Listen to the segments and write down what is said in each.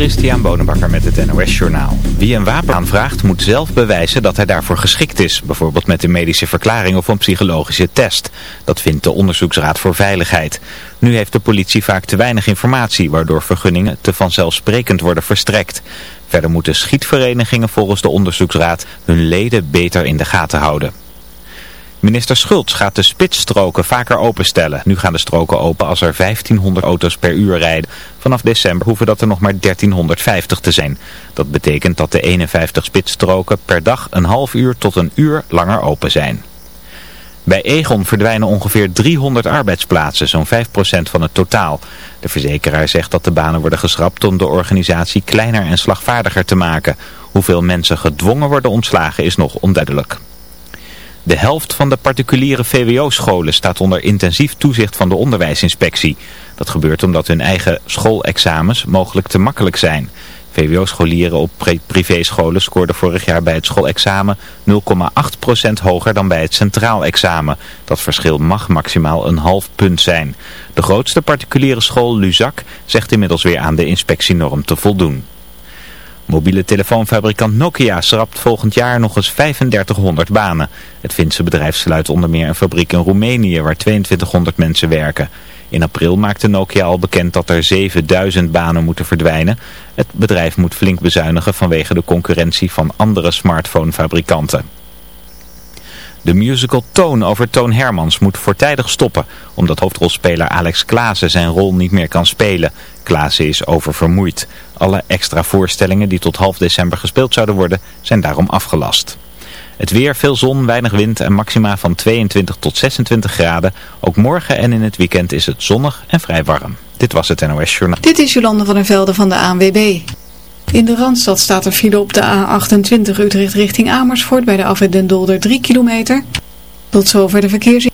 Christian Bonenbakker met het NOS Journaal. Wie een wapen aanvraagt moet zelf bewijzen dat hij daarvoor geschikt is. Bijvoorbeeld met een medische verklaring of een psychologische test. Dat vindt de Onderzoeksraad voor Veiligheid. Nu heeft de politie vaak te weinig informatie, waardoor vergunningen te vanzelfsprekend worden verstrekt. Verder moeten schietverenigingen volgens de Onderzoeksraad hun leden beter in de gaten houden. Minister Schultz gaat de spitsstroken vaker openstellen. Nu gaan de stroken open als er 1500 auto's per uur rijden. Vanaf december hoeven dat er nog maar 1350 te zijn. Dat betekent dat de 51 spitsstroken per dag een half uur tot een uur langer open zijn. Bij Egon verdwijnen ongeveer 300 arbeidsplaatsen, zo'n 5% van het totaal. De verzekeraar zegt dat de banen worden geschrapt om de organisatie kleiner en slagvaardiger te maken. Hoeveel mensen gedwongen worden ontslagen is nog onduidelijk. De helft van de particuliere VWO-scholen staat onder intensief toezicht van de onderwijsinspectie. Dat gebeurt omdat hun eigen schoolexamens mogelijk te makkelijk zijn. VWO-scholieren op privéscholen scoorden vorig jaar bij het schoolexamen 0,8% hoger dan bij het centraal examen. Dat verschil mag maximaal een half punt zijn. De grootste particuliere school, Luzak, zegt inmiddels weer aan de inspectienorm te voldoen. Mobiele telefoonfabrikant Nokia schrapt volgend jaar nog eens 3500 banen. Het Finse bedrijf sluit onder meer een fabriek in Roemenië waar 2200 mensen werken. In april maakte Nokia al bekend dat er 7000 banen moeten verdwijnen. Het bedrijf moet flink bezuinigen vanwege de concurrentie van andere smartphonefabrikanten. De musical Toon over Toon Hermans moet voortijdig stoppen, omdat hoofdrolspeler Alex Klaassen zijn rol niet meer kan spelen. Klaassen is oververmoeid. Alle extra voorstellingen die tot half december gespeeld zouden worden, zijn daarom afgelast. Het weer, veel zon, weinig wind en maxima van 22 tot 26 graden. Ook morgen en in het weekend is het zonnig en vrij warm. Dit was het NOS Journaal. Dit is Jolande van der Velde van de ANWB. In de Randstad staat er file op de A28 Utrecht richting Amersfoort bij de afwit Dolder 3 kilometer. Tot zover de verkeers.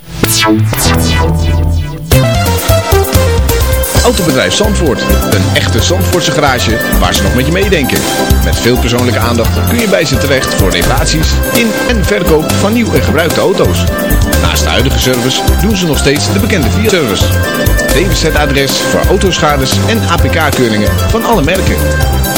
Autobedrijf Zandvoort. Een echte Zandvoortse garage waar ze nog met je meedenken. Met veel persoonlijke aandacht kun je bij ze terecht voor reparaties in en verkoop van nieuw en gebruikte auto's. Naast de huidige service doen ze nog steeds de bekende Fiat-service. DWZ-adres voor autoschades en APK-keuringen van alle merken.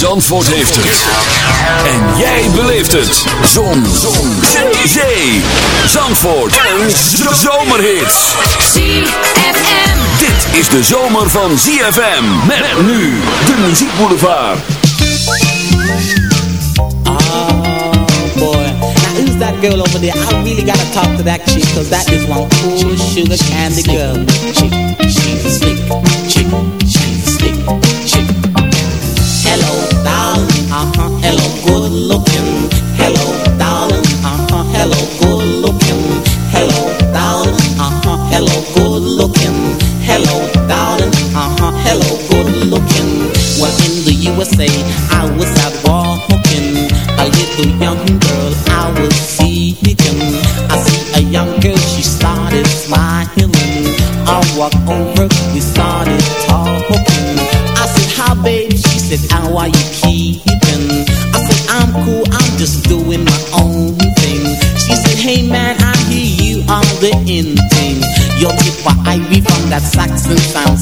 Zandvoort heeft het. En jij beleeft het. Zon. Zon. Zee. Zandvoort. En zomerhits. ZFM. Dit is de zomer van ZFM. Met nu de muziekboulevard. Oh boy. Now who's that girl over there? I really gotta talk to that chick. Cause that is one cool sugar candy girl. Chick. She's slick. Chick. She's a slick. Uh-huh. Hello, good looking. Hello, darling. Uh-huh. Hello, good looking. Hello, darling. Uh-huh. Hello, good looking. Hello, darling. Uh-huh. Hello, good looking. Well, in the USA, I was out walking. A little young girl I was seeking. I see a young girl, she started smiling. I walk over, we started talking. I said, hi babe, she said, how are you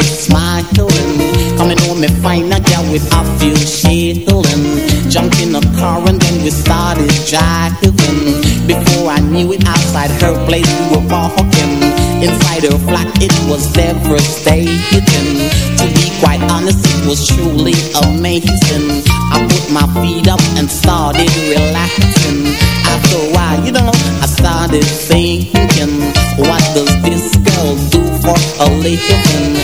started smiling. Coming home and find a girl with a few shilling. Jumped in a car and then we started driving. Before I knew it, outside her place we were walking. Inside her flat, it was devastating. To be quite honest, it was truly amazing. I put my feet up and started relaxing. After a while, you know, I started thinking, what does this girl do for a living?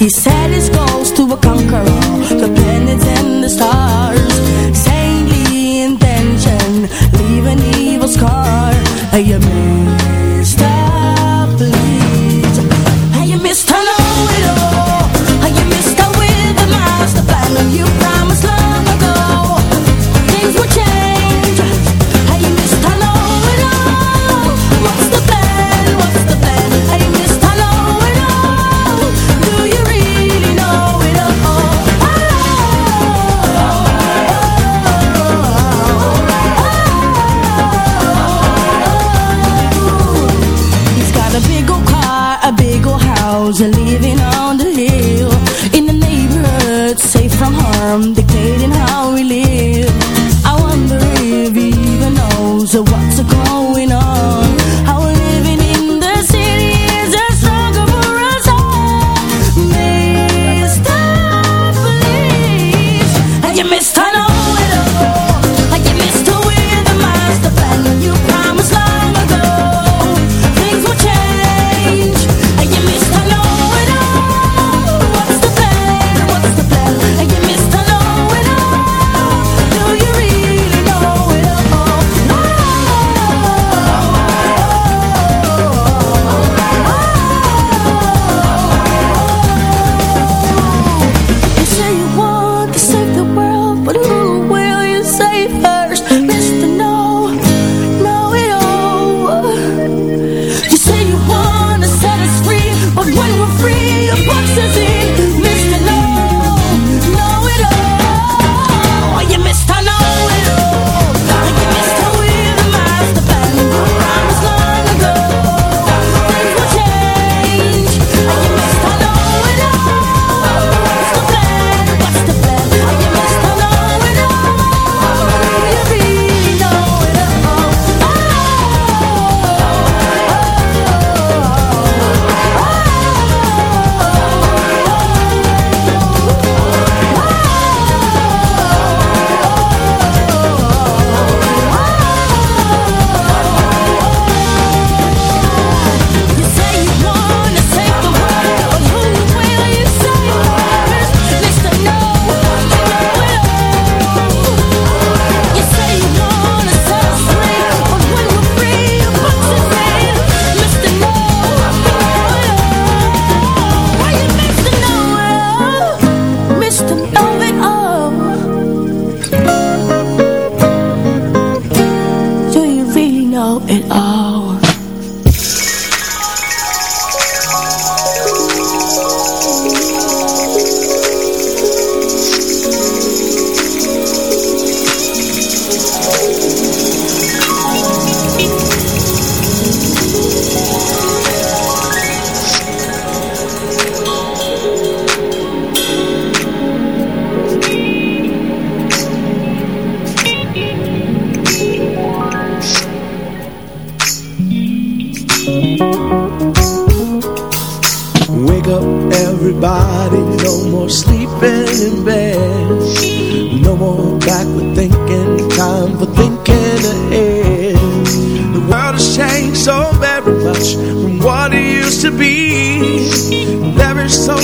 He set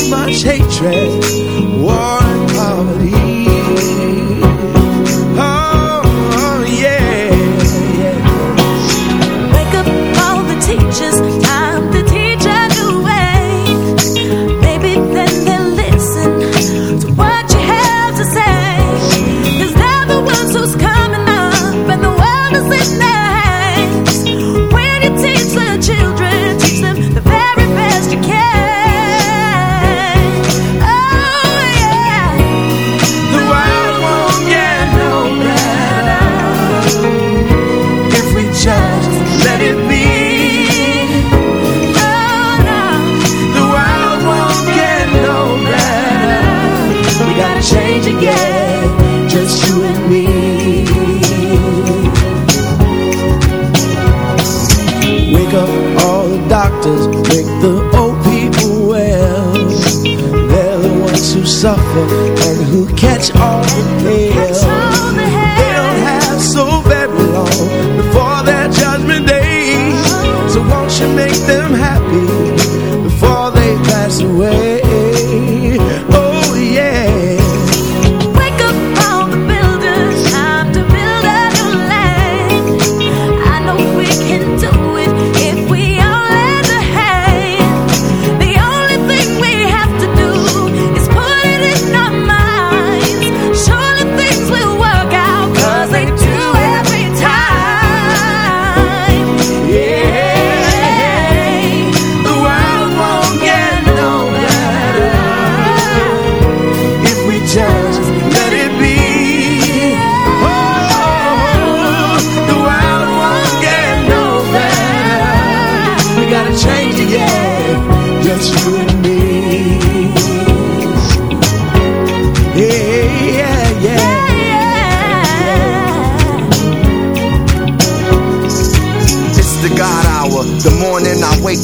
much hatred,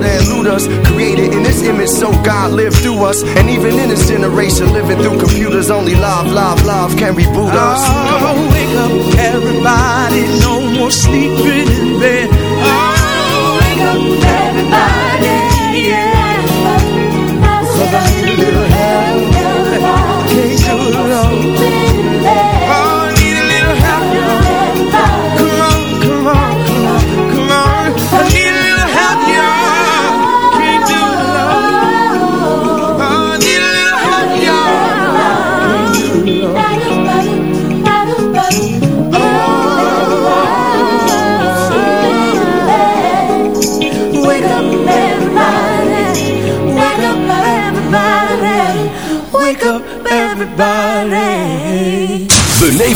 than looters. Created in this image, so God lived through us. And even in this generation, living through computers, only love, love, love can reboot us. Come on. Oh, wake up, everybody. No more sleeping in bed. Oh, wake up, everybody.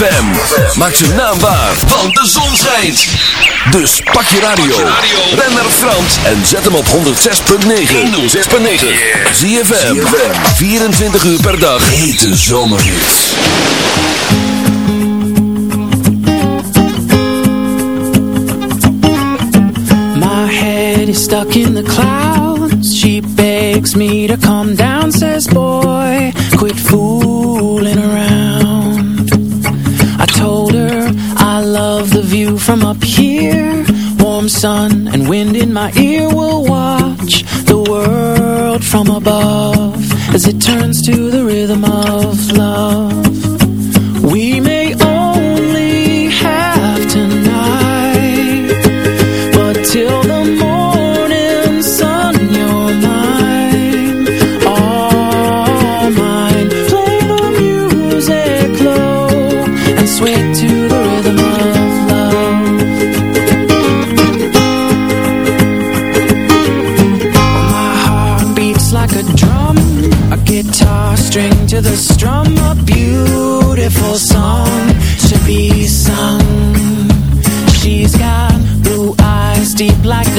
ZFM. Maak naam waar want de zon schijnt. Dus pak je radio. Ben naar Frans en zet hem op 106.9. 106.9. ZFM. 24 uur per dag. Hete zomerhits. My head is stuck in the clouds. She begs me to come down, says boy. Quit fooling. above. As it turns to the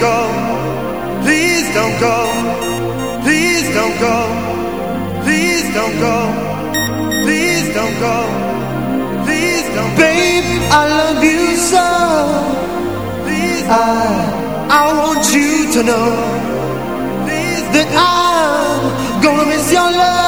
go, please don't go, please don't go, please don't go, please don't go, please don't go. Babe, I love you so. Please I, I want you to know that I'm gonna miss your love.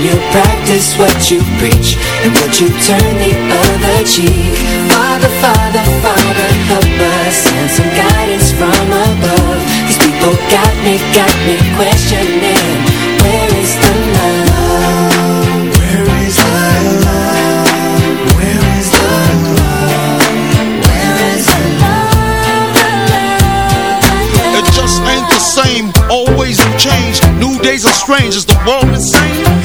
You practice what you preach and would you turn the other cheek? Father, Father, Father, help us and some guidance from above. These people got me, got me questioning. Where is the love? Where is the love? Where is the love? Where is the love? It just ain't the same, always change. New days are strange, is the world insane?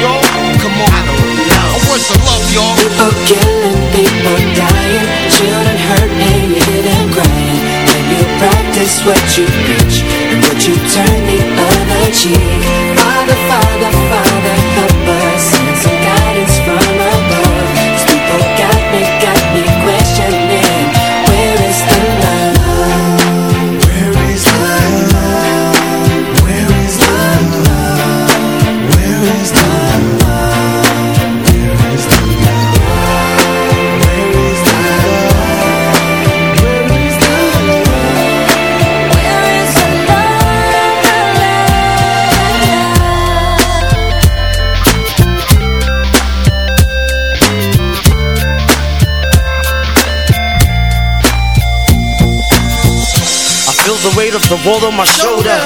y'all? Come on, I don't know. Where's the love, y'all? People killing, people dying, children hurt and you hear them crying. Can you practice what you preach and would you turn the other cheek? World on my shoulder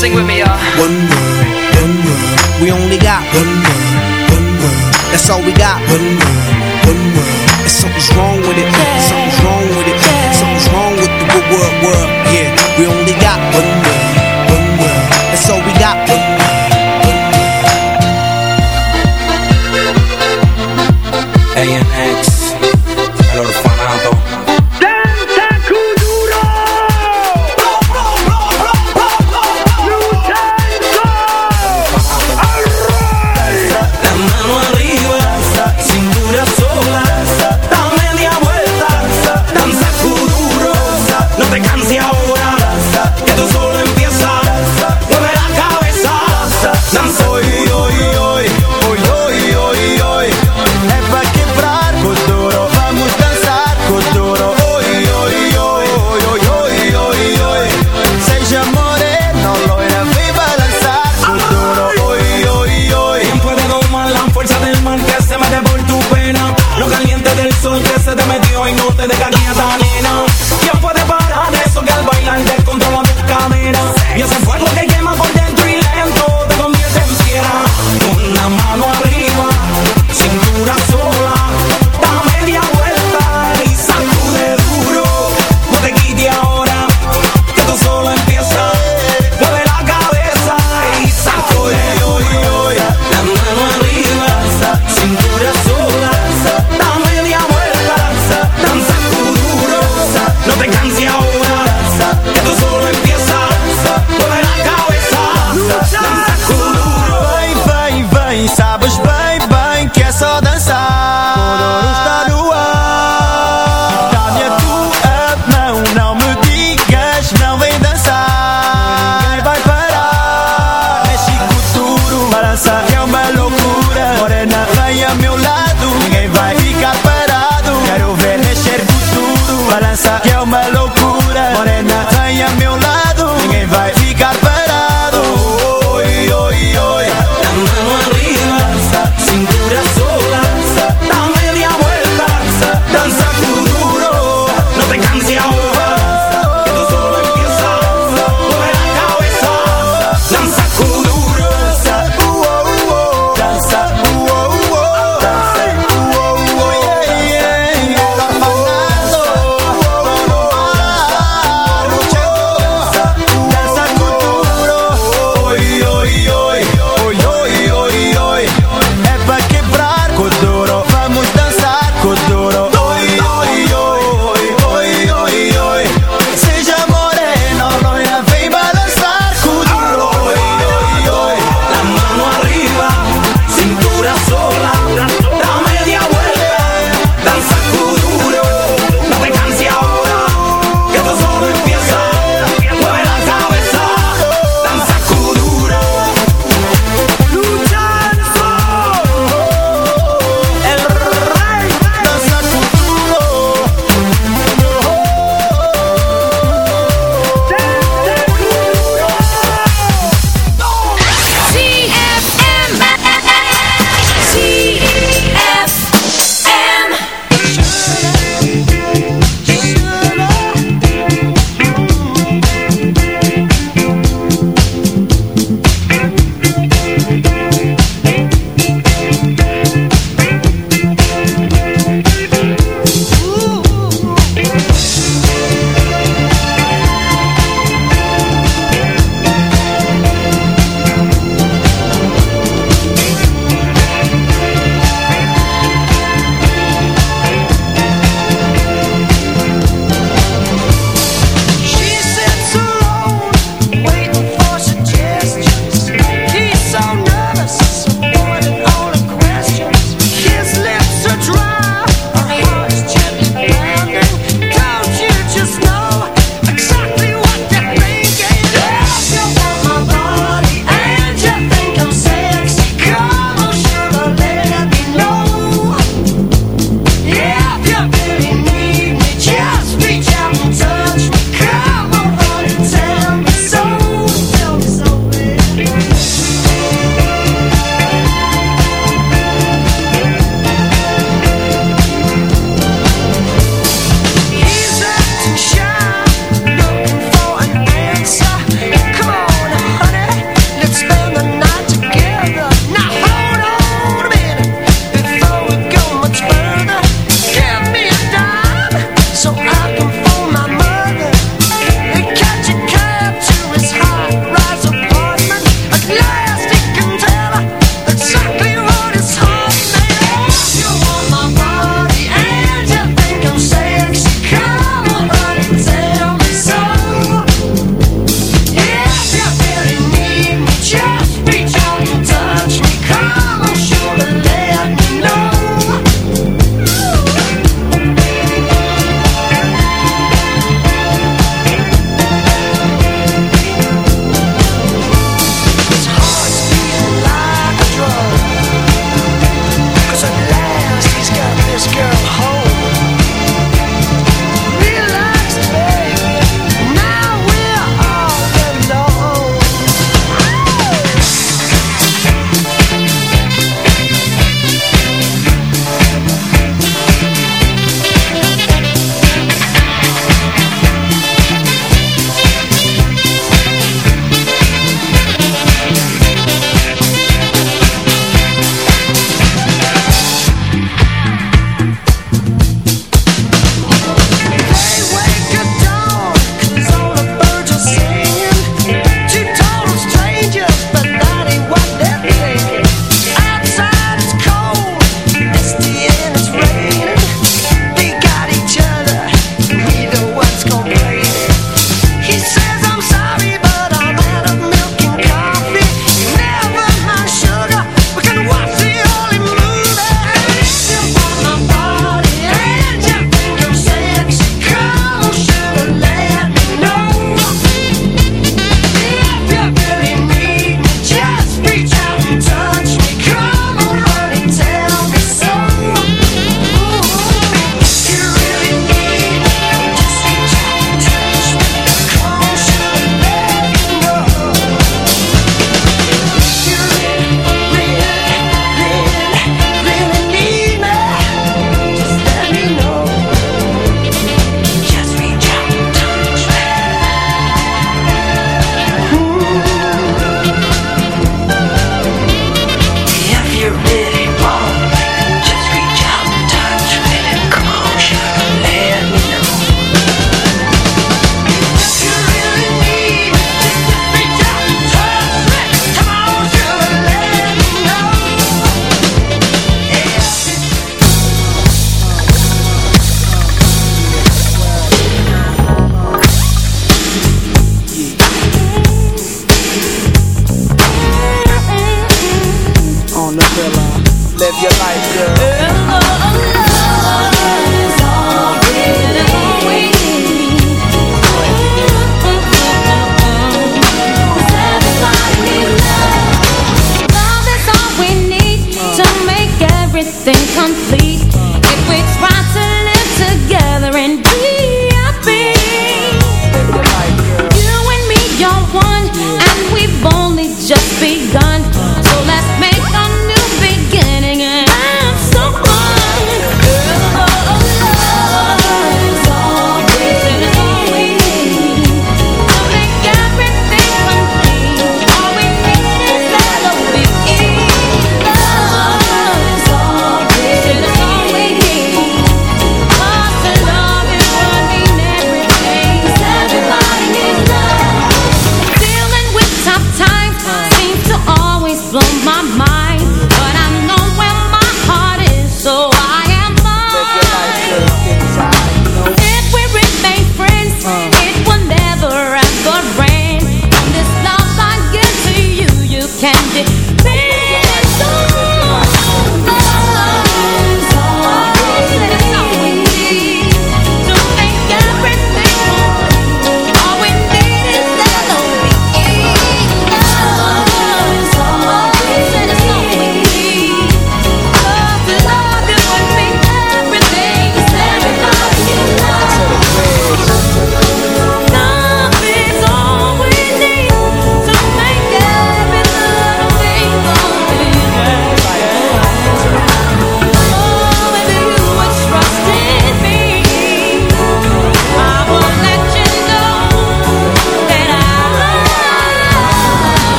Sing with me, y'all One world, one world. We only got one world, one world. That's all we got. One world, one world. And something's wrong with it. Something's wrong with it. Something's wrong with the world, world. Yeah, we only got one world,